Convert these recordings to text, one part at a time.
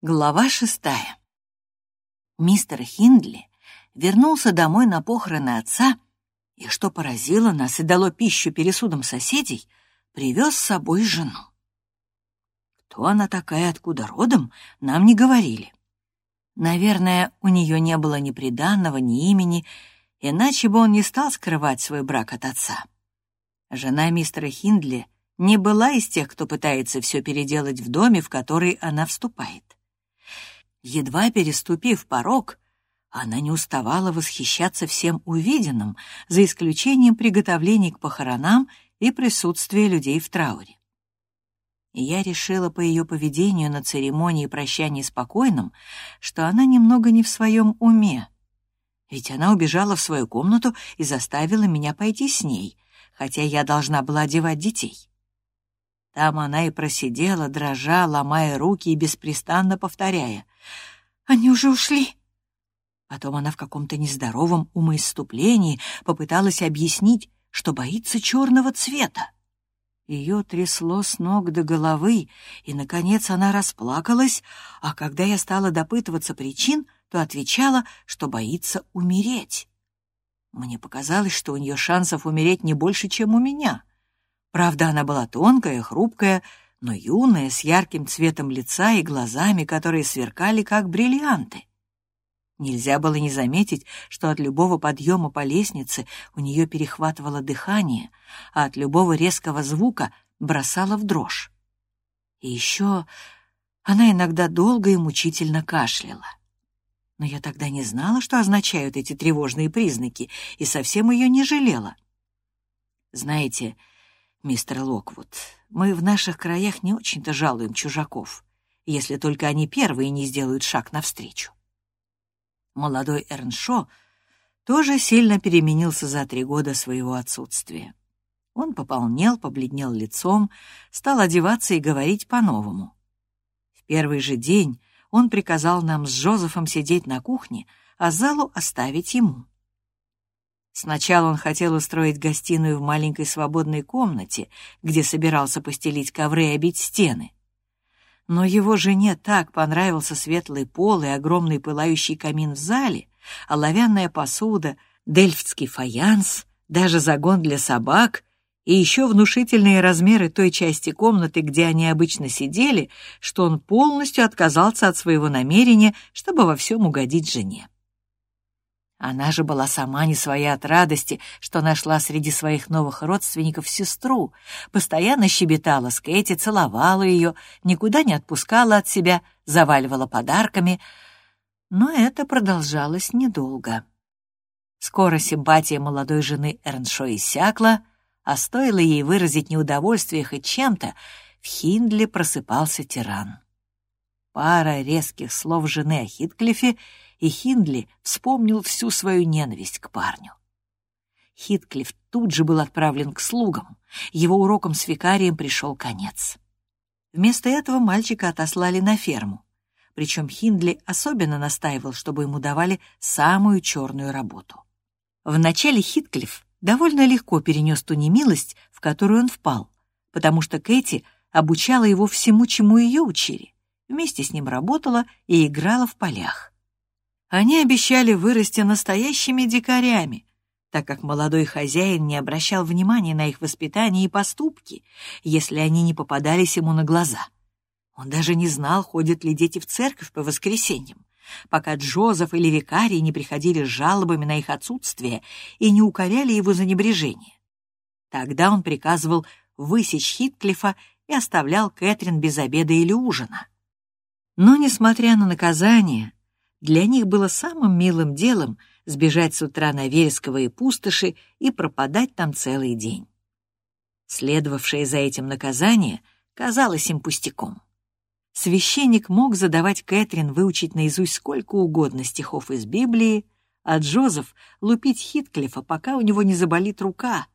Глава шестая. Мистер Хиндли вернулся домой на похороны отца, и, что поразило нас и дало пищу пересудам соседей, привез с собой жену. Кто она такая, откуда родом, нам не говорили. Наверное, у нее не было ни приданного, ни имени, иначе бы он не стал скрывать свой брак от отца. Жена мистера Хиндли не была из тех, кто пытается все переделать в доме, в который она вступает. Едва переступив порог, она не уставала восхищаться всем увиденным, за исключением приготовлений к похоронам и присутствия людей в трауре. Я решила по ее поведению на церемонии прощания с покойным, что она немного не в своем уме. Ведь она убежала в свою комнату и заставила меня пойти с ней, хотя я должна была одевать детей. Там она и просидела, дрожа, ломая руки и беспрестанно повторяя. «Они уже ушли?» Потом она в каком-то нездоровом умоиступлении попыталась объяснить, что боится черного цвета. Ее трясло с ног до головы, и, наконец, она расплакалась, а когда я стала допытываться причин, то отвечала, что боится умереть. Мне показалось, что у нее шансов умереть не больше, чем у меня. Правда, она была тонкая, хрупкая, но юная, с ярким цветом лица и глазами, которые сверкали, как бриллианты. Нельзя было не заметить, что от любого подъема по лестнице у нее перехватывало дыхание, а от любого резкого звука бросала в дрожь. И еще она иногда долго и мучительно кашляла. Но я тогда не знала, что означают эти тревожные признаки, и совсем ее не жалела. Знаете, мистер Локвуд, мы в наших краях не очень-то жалуем чужаков, если только они первые не сделают шаг навстречу. Молодой Эрншо тоже сильно переменился за три года своего отсутствия. Он пополнел, побледнел лицом, стал одеваться и говорить по-новому. В первый же день он приказал нам с Жозефом сидеть на кухне, а залу оставить ему. Сначала он хотел устроить гостиную в маленькой свободной комнате, где собирался постелить ковры и обить стены. Но его жене так понравился светлый пол и огромный пылающий камин в зале, оловянная посуда, дельфтский фаянс, даже загон для собак и еще внушительные размеры той части комнаты, где они обычно сидели, что он полностью отказался от своего намерения, чтобы во всем угодить жене. Она же была сама не своя от радости, что нашла среди своих новых родственников сестру, постоянно щебетала с Кэти, целовала ее, никуда не отпускала от себя, заваливала подарками. Но это продолжалось недолго. Скоро симпатия молодой жены Эрншо иссякла, а стоило ей выразить неудовольствие хоть чем-то, в Хиндле просыпался тиран. Пара резких слов жены о Хитклифе — и Хиндли вспомнил всю свою ненависть к парню. Хитклифф тут же был отправлен к слугам, его уроком с викарием пришел конец. Вместо этого мальчика отослали на ферму, причем Хиндли особенно настаивал, чтобы ему давали самую черную работу. Вначале Хитклифф довольно легко перенес ту немилость, в которую он впал, потому что Кэти обучала его всему, чему ее учили, вместе с ним работала и играла в полях. Они обещали вырасти настоящими дикарями, так как молодой хозяин не обращал внимания на их воспитание и поступки, если они не попадались ему на глаза. Он даже не знал, ходят ли дети в церковь по воскресеньям, пока Джозеф или викарий не приходили с жалобами на их отсутствие и не укоряли его за небрежение. Тогда он приказывал высечь Хитклифа и оставлял Кэтрин без обеда или ужина. Но, несмотря на наказание, для них было самым милым делом сбежать с утра на вересковые пустоши и пропадать там целый день. Следовавшее за этим наказание казалось им пустяком. Священник мог задавать Кэтрин выучить наизусть сколько угодно стихов из Библии, а Джозеф — лупить Хитклифа, пока у него не заболит рука.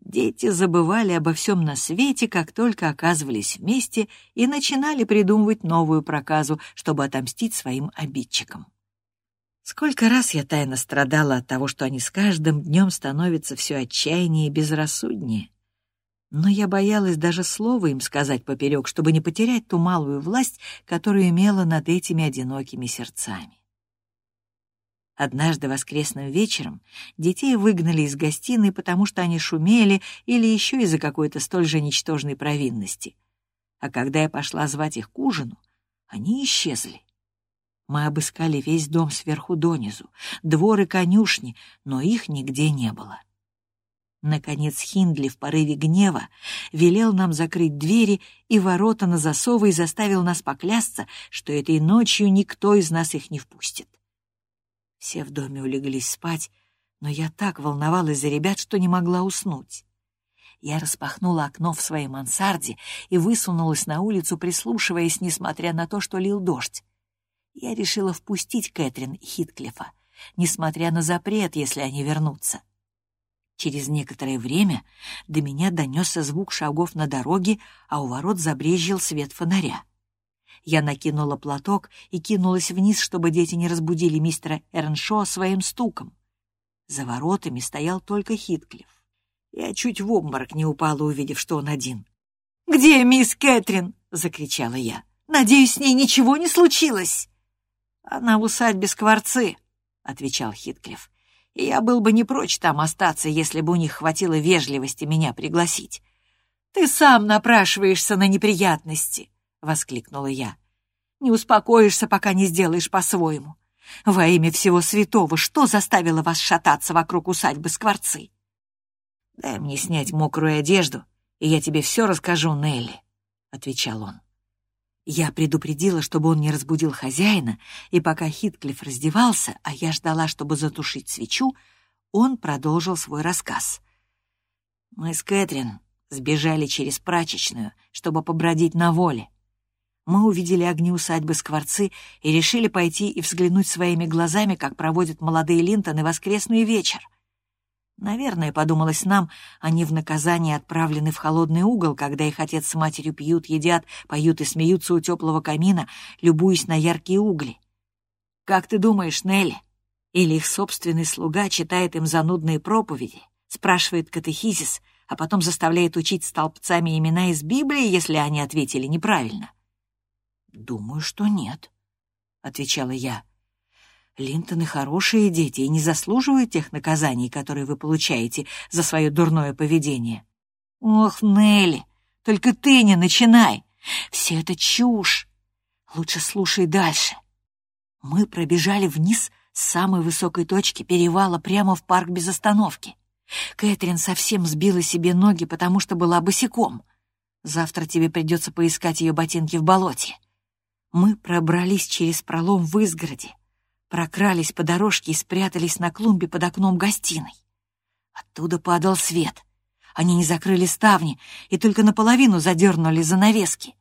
Дети забывали обо всем на свете, как только оказывались вместе и начинали придумывать новую проказу, чтобы отомстить своим обидчикам. Сколько раз я тайно страдала от того, что они с каждым днем становятся все отчаяннее и безрассуднее. Но я боялась даже слова им сказать поперек, чтобы не потерять ту малую власть, которую имела над этими одинокими сердцами. Однажды воскресным вечером детей выгнали из гостиной, потому что они шумели или еще из-за какой-то столь же ничтожной провинности. А когда я пошла звать их к ужину, они исчезли. Мы обыскали весь дом сверху донизу, двор и конюшни, но их нигде не было. Наконец Хиндли в порыве гнева велел нам закрыть двери и ворота на засовы и заставил нас поклясться, что этой ночью никто из нас их не впустит. Все в доме улеглись спать, но я так волновалась за ребят, что не могла уснуть. Я распахнула окно в своей мансарде и высунулась на улицу, прислушиваясь, несмотря на то, что лил дождь я решила впустить Кэтрин и Хитклифа, несмотря на запрет, если они вернутся. Через некоторое время до меня донесся звук шагов на дороге, а у ворот забрезжил свет фонаря. Я накинула платок и кинулась вниз, чтобы дети не разбудили мистера Эрншо своим стуком. За воротами стоял только Хитклифф. Я чуть в обморок не упала, увидев, что он один. «Где мисс Кэтрин?» — закричала я. «Надеюсь, с ней ничего не случилось?» «Она в усадьбе Скворцы», — отвечал Хитклифф. «И я был бы не прочь там остаться, если бы у них хватило вежливости меня пригласить». «Ты сам напрашиваешься на неприятности», — воскликнула я. «Не успокоишься, пока не сделаешь по-своему. Во имя всего святого, что заставило вас шататься вокруг усадьбы Скворцы?» «Дай мне снять мокрую одежду, и я тебе все расскажу, Нелли», — отвечал он. Я предупредила, чтобы он не разбудил хозяина, и пока Хитклифф раздевался, а я ждала, чтобы затушить свечу, он продолжил свой рассказ. «Мы с Кэтрин сбежали через прачечную, чтобы побродить на воле. Мы увидели огни усадьбы Скворцы и решили пойти и взглянуть своими глазами, как проводят молодые Линтоны воскресный вечер. Наверное, подумалось нам, они в наказание отправлены в холодный угол, когда их отец с матерью пьют, едят, поют и смеются у теплого камина, любуясь на яркие угли. Как ты думаешь, Нелли? Или их собственный слуга читает им занудные проповеди, спрашивает катехизис, а потом заставляет учить столбцами имена из Библии, если они ответили неправильно? «Думаю, что нет», — отвечала я. Линтоны хорошие дети и не заслуживают тех наказаний, которые вы получаете за свое дурное поведение. Ох, Нелли, только ты не начинай. Все это чушь. Лучше слушай дальше. Мы пробежали вниз с самой высокой точки перевала прямо в парк без остановки. Кэтрин совсем сбила себе ноги, потому что была босиком. Завтра тебе придется поискать ее ботинки в болоте. Мы пробрались через пролом в изгороде, прокрались по дорожке и спрятались на клумбе под окном гостиной. Оттуда падал свет. Они не закрыли ставни и только наполовину задернули занавески.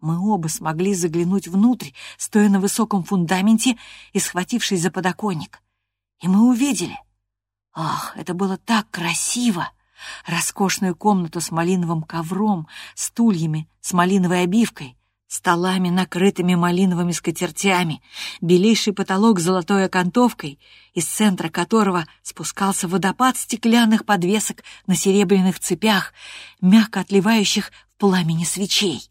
Мы оба смогли заглянуть внутрь, стоя на высоком фундаменте и схватившись за подоконник. И мы увидели. Ах, это было так красиво! Роскошную комнату с малиновым ковром, стульями, с малиновой обивкой, столами, накрытыми малиновыми скатертями, белейший потолок с золотой окантовкой, из центра которого спускался водопад стеклянных подвесок на серебряных цепях, мягко отливающих в пламени свечей.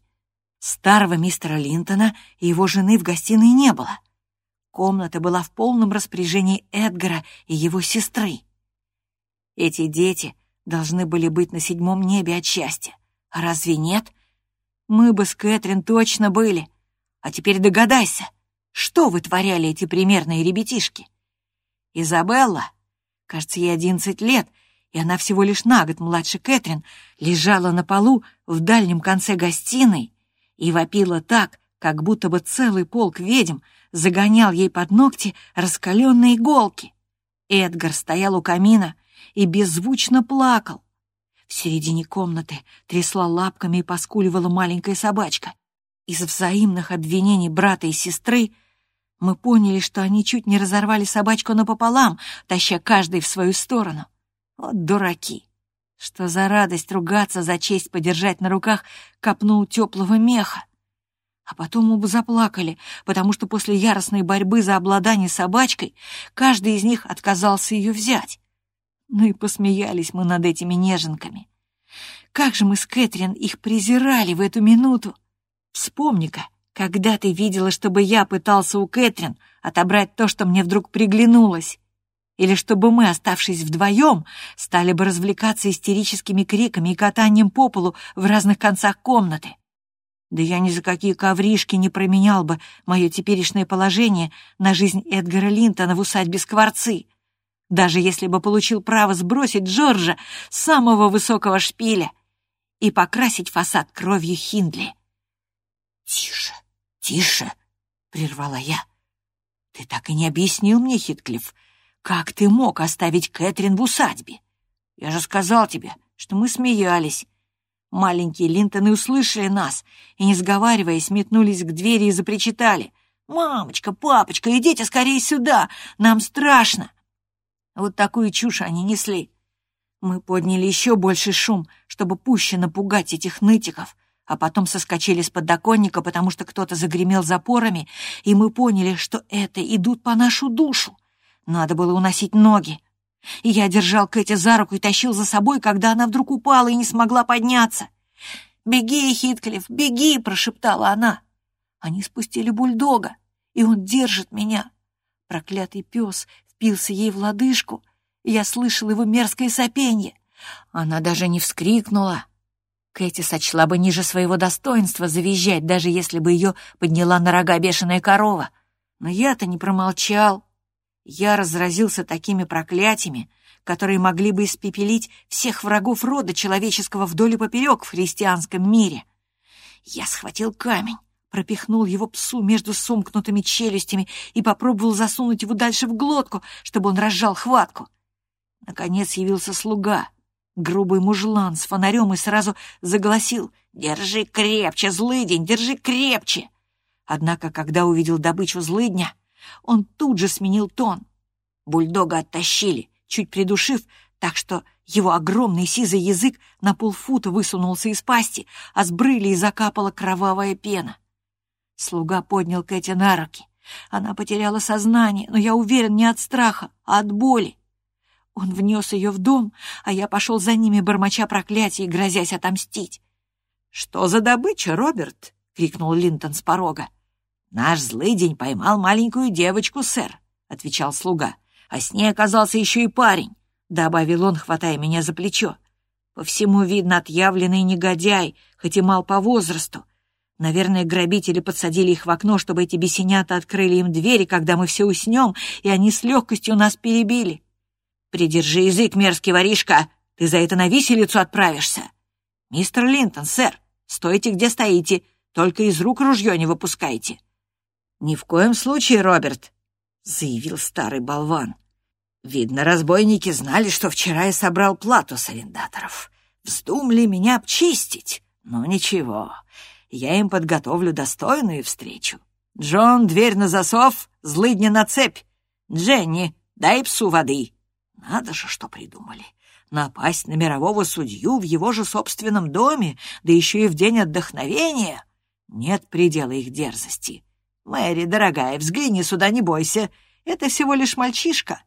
Старого мистера Линтона и его жены в гостиной не было. Комната была в полном распоряжении Эдгара и его сестры. Эти дети должны были быть на седьмом небе от счастья. А разве нет — мы бы с Кэтрин точно были. А теперь догадайся, что вытворяли эти примерные ребятишки? Изабелла, кажется, ей одиннадцать лет, и она всего лишь на год младше Кэтрин, лежала на полу в дальнем конце гостиной и вопила так, как будто бы целый полк ведьм загонял ей под ногти раскаленные иголки. Эдгар стоял у камина и беззвучно плакал, в середине комнаты трясла лапками и поскуливала маленькая собачка. Из взаимных обвинений брата и сестры мы поняли, что они чуть не разорвали собачку напополам, таща каждый в свою сторону. Вот дураки! Что за радость ругаться за честь подержать на руках копну теплого меха. А потом оба заплакали, потому что после яростной борьбы за обладание собачкой каждый из них отказался ее взять. Ну и посмеялись мы над этими неженками. как же мы с Кэтрин их презирали в эту минуту! Вспомни-ка, когда ты видела, чтобы я пытался у Кэтрин отобрать то, что мне вдруг приглянулось? Или чтобы мы, оставшись вдвоем, стали бы развлекаться истерическими криками и катанием по полу в разных концах комнаты? Да я ни за какие ковришки не променял бы мое теперешнее положение на жизнь Эдгара Линтона в усадьбе Скворцы, даже если бы получил право сбросить Джорджа с самого высокого шпиля и покрасить фасад кровью Хиндли. «Тише, тише!» — прервала я. «Ты так и не объяснил мне, Хитклифф, как ты мог оставить Кэтрин в усадьбе? Я же сказал тебе, что мы смеялись. Маленькие Линтоны услышали нас и, не сговариваясь, метнулись к двери и запричитали. «Мамочка, папочка, идите скорее сюда! Нам страшно!» Вот такую чушь они несли. Мы подняли еще больше шум, чтобы пуще напугать этих нытиков, а потом соскочили с подоконника, потому что кто-то загремел запорами, и мы поняли, что это идут по нашу душу. Надо было уносить ноги. И я держал Кэти за руку и тащил за собой, когда она вдруг упала и не смогла подняться. «Беги, Хитклифф, беги!» — прошептала она. Они спустили бульдога, и он держит меня. Проклятый пес впился ей в лодыжку, и я слышал его мерзкое сопенье. Она даже не вскрикнула, Кэти сочла бы ниже своего достоинства завизжать, даже если бы ее подняла на рога бешеная корова. Но я-то не промолчал. Я разразился такими проклятиями, которые могли бы испепелить всех врагов рода человеческого вдоль и поперек в христианском мире. Я схватил камень, пропихнул его псу между сомкнутыми челюстями и попробовал засунуть его дальше в глотку, чтобы он разжал хватку. Наконец явился слуга — грубый мужлан с фонарем и сразу загласил «Держи крепче, злыдень, держи крепче!» Однако, когда увидел добычу злыдня, он тут же сменил тон. Бульдога оттащили, чуть придушив, так что его огромный сизый язык на полфута высунулся из пасти, а с брыли закапала кровавая пена. Слуга поднял Кэти на руки. Она потеряла сознание, но я уверен, не от страха, а от боли. Он внес ее в дом, а я пошел за ними, бормоча проклятий, грозясь отомстить. «Что за добыча, Роберт?» — крикнул Линтон с порога. «Наш злый день поймал маленькую девочку, сэр», — отвечал слуга. «А с ней оказался еще и парень», — добавил он, хватая меня за плечо. «По всему видно отъявленный негодяй, хоть и мал по возрасту. Наверное, грабители подсадили их в окно, чтобы эти бесенята открыли им двери, когда мы все уснем, и они с легкостью нас перебили. «Придержи язык, мерзкий воришка! Ты за это на виселицу отправишься!» «Мистер Линтон, сэр, стойте, где стоите, только из рук ружье не выпускайте!» «Ни в коем случае, Роберт!» — заявил старый болван. «Видно, разбойники знали, что вчера я собрал плату с арендаторов. Вздумали меня обчистить. Но ничего, я им подготовлю достойную встречу. Джон, дверь на засов, злыдня на цепь. Дженни, дай псу воды. Надо же, что придумали. Напасть на мирового судью в его же собственном доме, да еще и в день отдохновения. Нет предела их дерзости. Мэри, дорогая, взгляни сюда, не бойся. Это всего лишь мальчишка.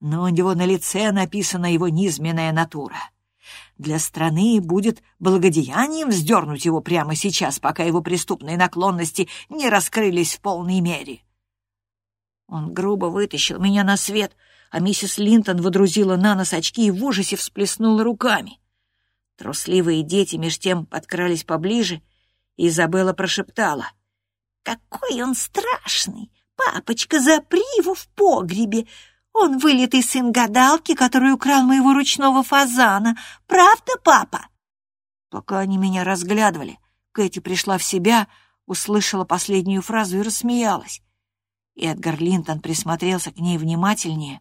Но у него на лице написана его низменная натура. Для страны будет благодеянием вздернуть его прямо сейчас, пока его преступные наклонности не раскрылись в полной мере. Он грубо вытащил меня на свет — а миссис Линтон водрузила на нос очки и в ужасе всплеснула руками. Трусливые дети меж тем подкрались поближе, и Изабелла прошептала. «Какой он страшный! Папочка, запри его в погребе! Он вылитый сын гадалки, который украл моего ручного фазана. Правда, папа?» Пока они меня разглядывали, Кэти пришла в себя, услышала последнюю фразу и рассмеялась. Эдгар Линтон присмотрелся к ней внимательнее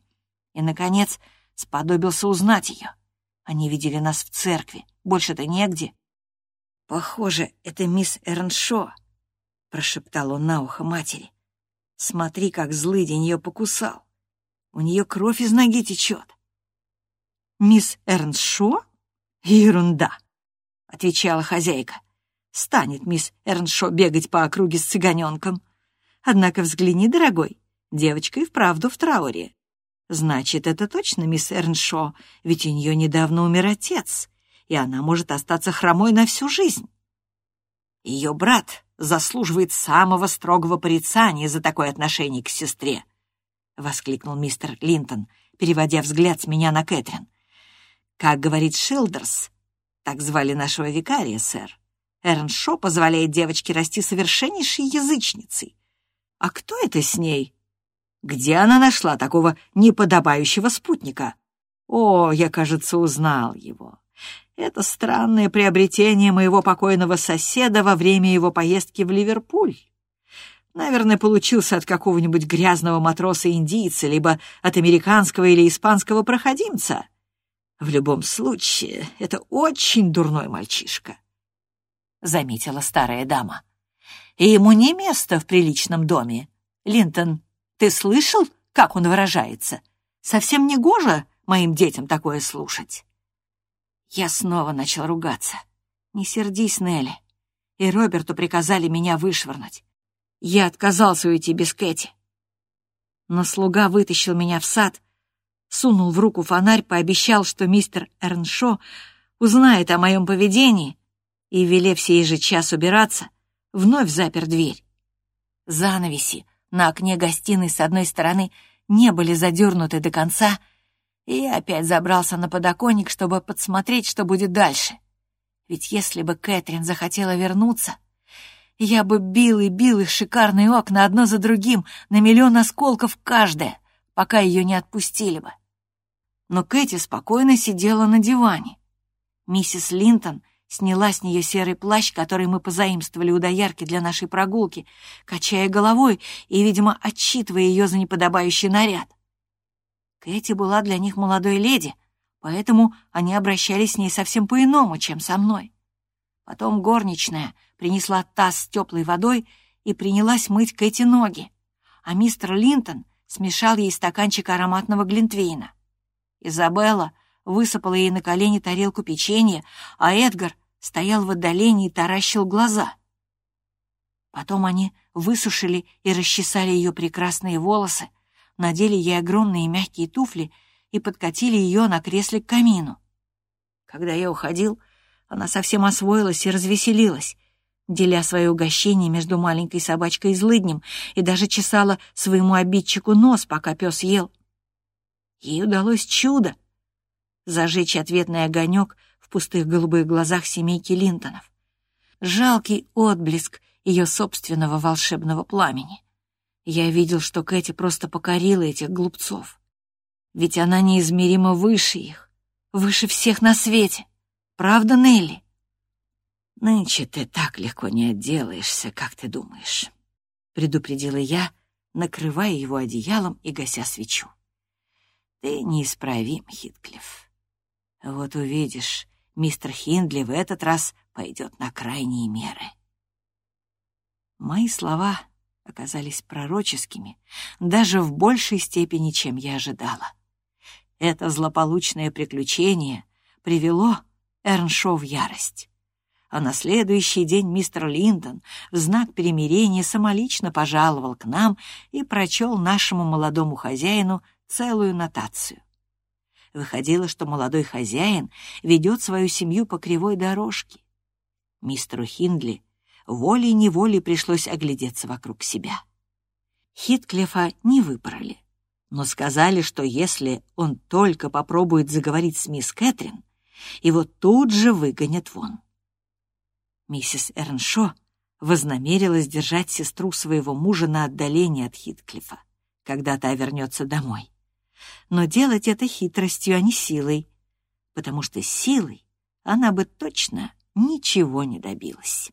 и, наконец, сподобился узнать ее. Они видели нас в церкви, больше-то негде. «Похоже, это мисс Эрншо», — прошептал он на ухо матери. «Смотри, как злый день ее покусал. У нее кровь из ноги течет». «Мисс Эрншо? Ерунда», — отвечала хозяйка. «Станет мисс Эрншо бегать по округе с цыганенком. Однако взгляни, дорогой, девочка и вправду в трауре. Значит, это точно мисс Эрншо, ведь у нее недавно умер отец, и она может остаться хромой на всю жизнь. Ее брат заслуживает самого строгого порицания за такое отношение к сестре, — воскликнул мистер Линтон, переводя взгляд с меня на Кэтрин. Как говорит Шилдерс, так звали нашего викария, сэр, Эрншо позволяет девочке расти совершеннейшей язычницей. А кто это с ней? Где она нашла такого неподобающего спутника? О, я, кажется, узнал его. Это странное приобретение моего покойного соседа во время его поездки в Ливерпуль. Наверное, получился от какого-нибудь грязного матроса-индийца, либо от американского или испанского проходимца. В любом случае, это очень дурной мальчишка, — заметила старая дама. И ему не место в приличном доме. Линтон, ты слышал, как он выражается? Совсем не гоже моим детям такое слушать. Я снова начал ругаться. «Не сердись, Нелли. И Роберту приказали меня вышвырнуть. Я отказался уйти без Кэти. Но слуга вытащил меня в сад, сунул в руку фонарь, пообещал, что мистер Эрншо узнает о моем поведении и, велев сей же час убираться, вновь запер дверь. Занавеси на окне гостиной с одной стороны не были задернуты до конца — и опять забрался на подоконник, чтобы подсмотреть, что будет дальше. Ведь если бы Кэтрин захотела вернуться, я бы бил и бил их шикарные окна одно за другим, на миллион осколков каждое, пока ее не отпустили бы. Но Кэти спокойно сидела на диване. Миссис Линтон сняла с нее серый плащ, который мы позаимствовали у доярки для нашей прогулки, качая головой и, видимо, отчитывая ее за неподобающий наряд. Кэти была для них молодой леди, поэтому они обращались с ней совсем по-иному, чем со мной. Потом горничная принесла таз с теплой водой и принялась мыть Кэти ноги, а мистер Линтон смешал ей стаканчик ароматного глинтвейна. Изабелла высыпала ей на колени тарелку печенья, а Эдгар стоял в отдалении и таращил глаза. Потом они высушили и расчесали ее прекрасные волосы, надели ей огромные мягкие туфли и подкатили ее на кресле к камину. Когда я уходил, она совсем освоилась и развеселилась, деля свое угощение между маленькой собачкой и злыднем, и даже чесала своему обидчику нос, пока пес ел. Ей удалось чудо — зажечь ответный огонек в пустых голубых глазах семейки Линтонов. Жалкий отблеск ее собственного волшебного пламени. Я видел, что Кэти просто покорила этих глупцов. Ведь она неизмеримо выше их, выше всех на свете. Правда, Нелли? «Нынче ты так легко не отделаешься, как ты думаешь», — предупредила я, накрывая его одеялом и гася свечу. «Ты неисправим, Хитклифф. Вот увидишь, мистер Хиндли в этот раз пойдет на крайние меры». Мои слова оказались пророческими даже в большей степени, чем я ожидала. Это злополучное приключение привело Эрншо в ярость. А на следующий день мистер Линдон в знак примирения самолично пожаловал к нам и прочел нашему молодому хозяину целую нотацию. Выходило, что молодой хозяин ведет свою семью по кривой дорожке. Мистеру Хиндли волей-неволей пришлось оглядеться вокруг себя. Хитклифа не выбрали, но сказали, что если он только попробует заговорить с мисс Кэтрин, его тут же выгонят вон. Миссис Эрншо вознамерилась держать сестру своего мужа на отдалении от Хитклифа, когда та вернется домой. Но делать это хитростью, а не силой, потому что силой она бы точно ничего не добилась.